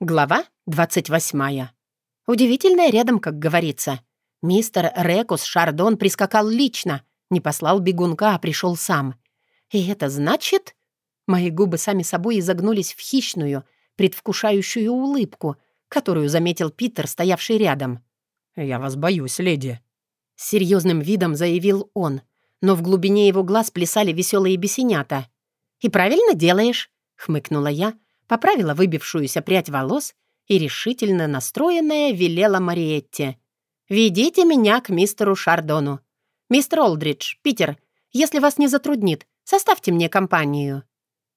Глава 28. Удивительное рядом, как говорится. Мистер Рекус Шардон прискакал лично, не послал бегунка, а пришел сам. И это значит... Мои губы сами собой изогнулись в хищную, предвкушающую улыбку, которую заметил Питер, стоявший рядом. «Я вас боюсь, леди», — с серьезным видом заявил он, но в глубине его глаз плясали веселые бесенята. «И правильно делаешь», — хмыкнула я, — поправила выбившуюся прядь волос и решительно настроенная велела Мариетте. «Ведите меня к мистеру Шардону. Мистер Олдридж, Питер, если вас не затруднит, составьте мне компанию».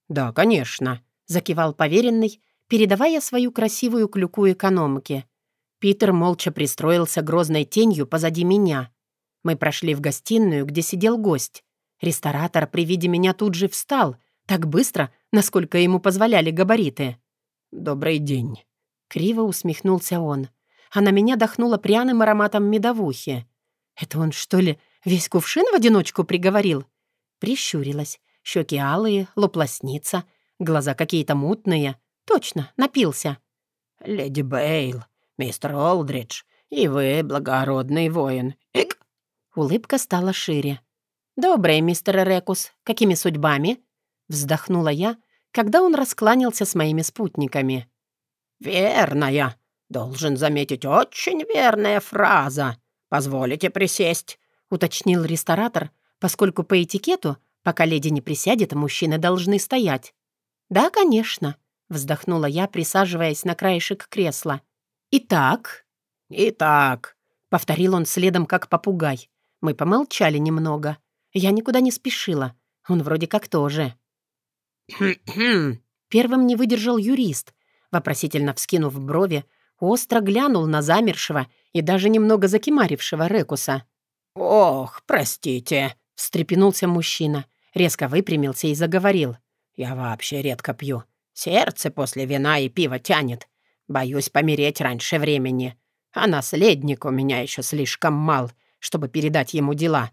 «Да, конечно», — закивал поверенный, передавая свою красивую клюку экономке. Питер молча пристроился грозной тенью позади меня. Мы прошли в гостиную, где сидел гость. Ресторатор при виде меня тут же встал — так быстро, насколько ему позволяли габариты. «Добрый день», — криво усмехнулся он. А на меня дохнуло пряным ароматом медовухи. «Это он, что ли, весь кувшин в одиночку приговорил?» Прищурилась. Щеки алые, лоплосница, глаза какие-то мутные. Точно, напился. «Леди Бейл, мистер Олдридж, и вы благородный воин. Ик!» Улыбка стала шире. «Доброе, мистер Рекус. Какими судьбами?» Вздохнула я, когда он раскланялся с моими спутниками. «Верная. Должен заметить, очень верная фраза. Позволите присесть?» — уточнил ресторатор, поскольку по этикету, пока леди не присядет, мужчины должны стоять. «Да, конечно», — вздохнула я, присаживаясь на краешек кресла. «Итак?» «Итак», — повторил он следом, как попугай. Мы помолчали немного. Я никуда не спешила. Он вроде как тоже. Первым не выдержал юрист, вопросительно вскинув брови, остро глянул на замершего и даже немного закимарившего Рекуса. «Ох, простите», — встрепенулся мужчина, резко выпрямился и заговорил. «Я вообще редко пью. Сердце после вина и пива тянет. Боюсь помереть раньше времени. А наследник у меня еще слишком мал, чтобы передать ему дела.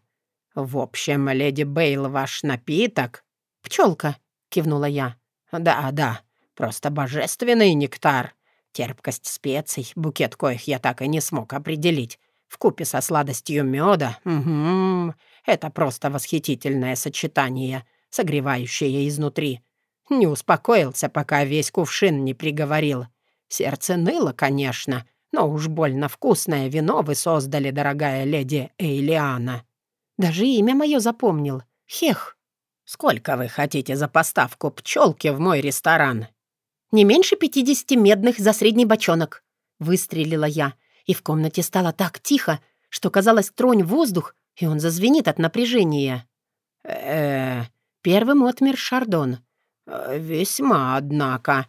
В общем, леди Бейл, ваш напиток...» «Пчелка», — кивнула я. «Да, да, просто божественный нектар. Терпкость специй, букет коих я так и не смог определить. В купе со сладостью меда. Угу, это просто восхитительное сочетание, согревающее изнутри. Не успокоился, пока весь кувшин не приговорил. Сердце ныло, конечно, но уж больно вкусное вино вы создали, дорогая леди Эйлиана». Даже имя мое запомнил. Хех. «Сколько вы хотите за поставку пчелки в мой ресторан?» «Не меньше пятидесяти медных за средний бочонок», — выстрелила я, и в комнате стало так тихо, что, казалось, тронь воздух, и он зазвенит от напряжения. э, Первым отмер Шардон. Э, «Весьма, однако».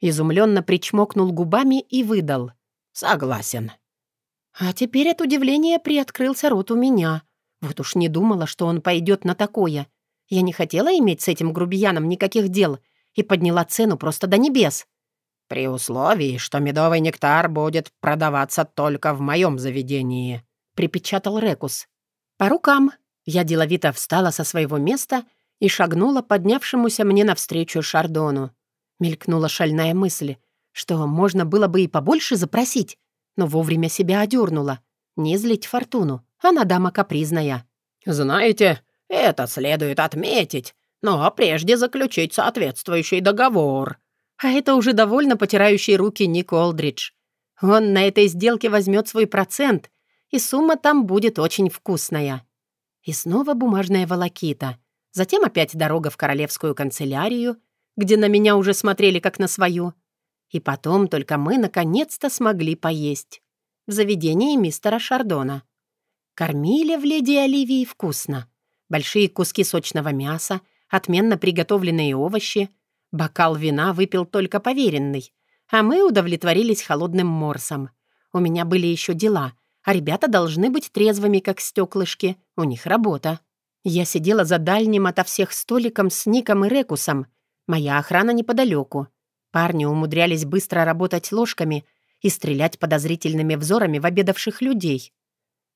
Изумленно причмокнул губами и выдал. «Согласен». А теперь от удивления приоткрылся рот у меня. Вот уж не думала, что он пойдет на такое. Я не хотела иметь с этим грубияном никаких дел и подняла цену просто до небес. «При условии, что медовый нектар будет продаваться только в моем заведении», — припечатал Рекус. «По рукам». Я деловито встала со своего места и шагнула поднявшемуся мне навстречу Шардону. Мелькнула шальная мысль, что можно было бы и побольше запросить, но вовремя себя одернула. Не злить фортуну, она дама капризная. «Знаете, это следует отметить, но прежде заключить соответствующий договор». А это уже довольно потирающий руки Ник Олдридж. Он на этой сделке возьмет свой процент, и сумма там будет очень вкусная. И снова бумажная волокита. Затем опять дорога в королевскую канцелярию, где на меня уже смотрели как на свою. И потом только мы наконец-то смогли поесть. В заведении мистера Шардона. Кормили в леди Оливии вкусно большие куски сочного мяса, отменно приготовленные овощи. Бокал вина выпил только поверенный, а мы удовлетворились холодным морсом. У меня были еще дела, а ребята должны быть трезвыми, как стеклышки. У них работа. Я сидела за дальним ото всех столиком с Ником и Рекусом. Моя охрана неподалеку. Парни умудрялись быстро работать ложками и стрелять подозрительными взорами в обедавших людей.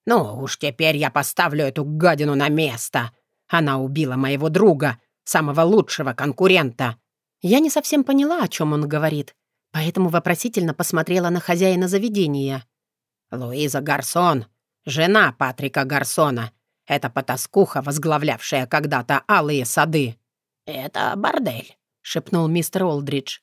«Ну уж теперь я поставлю эту гадину на место. Она убила моего друга, самого лучшего конкурента». Я не совсем поняла, о чем он говорит. поэтому вопросительно посмотрела на хозяина заведения. «Луиза Гарсон, жена Патрика Гарсона. Это потаскуха, возглавлявшая когда-то алые сады». «Это бордель», — шепнул мистер Олдридж.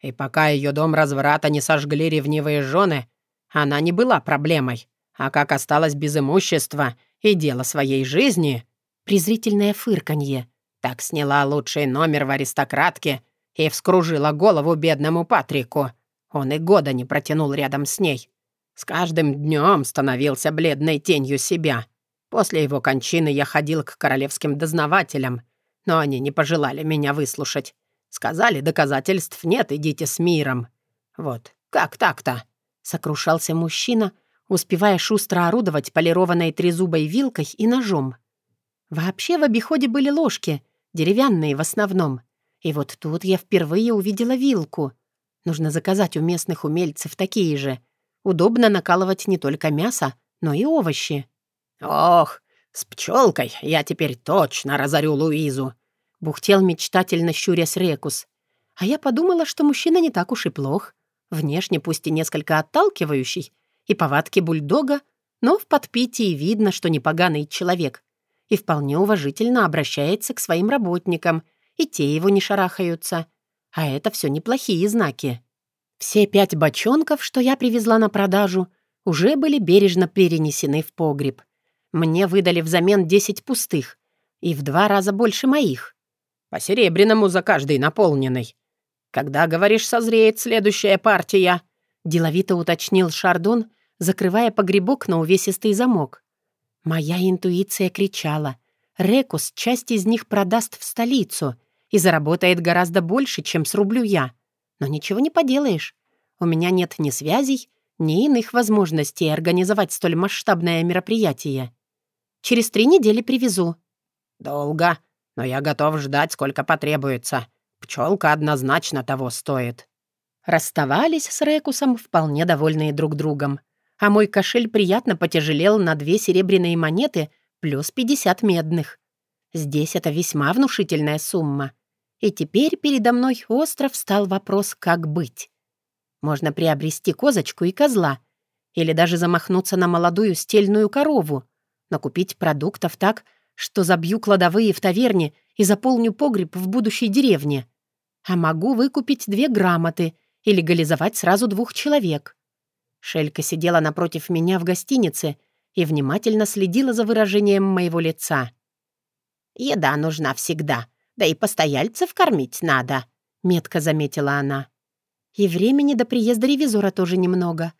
«И пока ее дом разврата не сожгли ревнивые жены, она не была проблемой. А как осталась без имущества и дела своей жизни...» Презрительное фырканье. Так сняла лучший номер в аристократке и вскружила голову бедному Патрику. Он и года не протянул рядом с ней. С каждым днем становился бледной тенью себя. После его кончины я ходил к королевским дознавателям, но они не пожелали меня выслушать. Сказали, доказательств нет, идите с миром. Вот, как так-то?» Сокрушался мужчина, успевая шустро орудовать полированной трезубой вилкой и ножом. Вообще в обиходе были ложки, деревянные в основном. И вот тут я впервые увидела вилку. Нужно заказать у местных умельцев такие же. Удобно накалывать не только мясо, но и овощи. «Ох, с пчелкой я теперь точно разорю Луизу!» — бухтел мечтательно щурясь Рекус. А я подумала, что мужчина не так уж и плох. Внешне пусть и несколько отталкивающий, и повадки бульдога, но в подпитии видно, что непоганый человек, и вполне уважительно обращается к своим работникам — и те его не шарахаются. А это все неплохие знаки. Все пять бочонков, что я привезла на продажу, уже были бережно перенесены в погреб. Мне выдали взамен десять пустых и в два раза больше моих. По серебряному за каждый наполненный. Когда, говоришь, созреет следующая партия? Деловито уточнил Шардон, закрывая погребок на увесистый замок. Моя интуиция кричала. Рекус часть из них продаст в столицу, и заработает гораздо больше, чем срублю я. Но ничего не поделаешь. У меня нет ни связей, ни иных возможностей организовать столь масштабное мероприятие. Через три недели привезу». «Долго, но я готов ждать, сколько потребуется. Пчелка однозначно того стоит». Расставались с Рекусом, вполне довольные друг другом. А мой кошель приятно потяжелел на две серебряные монеты плюс 50 медных. Здесь это весьма внушительная сумма. И теперь передо мной остро встал вопрос, как быть. Можно приобрести козочку и козла, или даже замахнуться на молодую стельную корову, накупить продуктов так, что забью кладовые в таверне и заполню погреб в будущей деревне. А могу выкупить две грамоты и легализовать сразу двух человек. Шелька сидела напротив меня в гостинице и внимательно следила за выражением моего лица. «Еда нужна всегда, да и постояльцев кормить надо», — метко заметила она. «И времени до приезда ревизора тоже немного.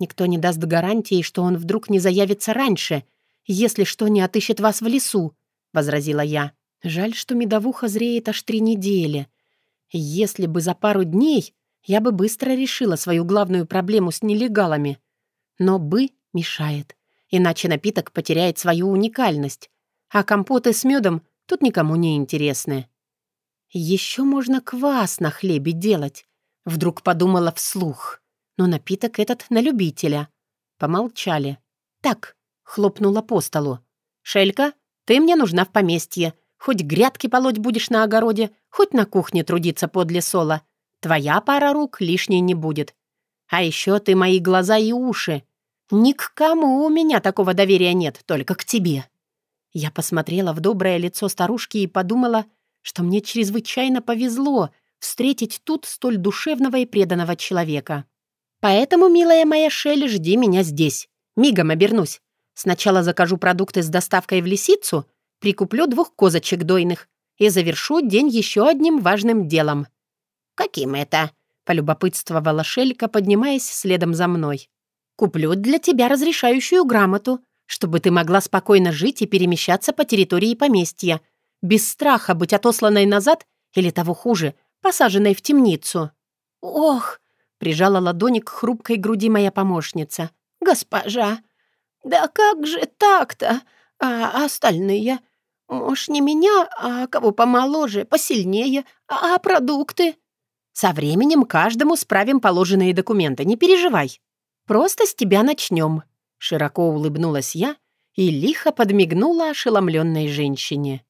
Никто не даст гарантии, что он вдруг не заявится раньше, если что не отыщет вас в лесу», — возразила я. «Жаль, что медовуха зреет аж три недели. Если бы за пару дней, я бы быстро решила свою главную проблему с нелегалами. Но «бы» мешает, иначе напиток потеряет свою уникальность а компоты с медом тут никому не интересны. Еще можно квас на хлебе делать, вдруг подумала вслух. Но напиток этот на любителя. Помолчали. Так, хлопнула по столу. «Шелька, ты мне нужна в поместье. Хоть грядки полоть будешь на огороде, хоть на кухне трудиться подле сола. Твоя пара рук лишней не будет. А еще ты мои глаза и уши. Ни к кому у меня такого доверия нет, только к тебе». Я посмотрела в доброе лицо старушки и подумала, что мне чрезвычайно повезло встретить тут столь душевного и преданного человека. Поэтому, милая моя Шелли, жди меня здесь. Мигом обернусь. Сначала закажу продукты с доставкой в лисицу, прикуплю двух козочек дойных и завершу день еще одним важным делом. «Каким это?» — полюбопытствовала Шелька, поднимаясь следом за мной. «Куплю для тебя разрешающую грамоту», чтобы ты могла спокойно жить и перемещаться по территории поместья, без страха быть отосланной назад или, того хуже, посаженной в темницу». «Ох!» — прижала ладони к хрупкой груди моя помощница. «Госпожа, да как же так-то? А остальные? Может, не меня, а кого помоложе, посильнее, а продукты?» «Со временем каждому справим положенные документы, не переживай. Просто с тебя начнем», Широко улыбнулась я и лихо подмигнула ошеломленной женщине.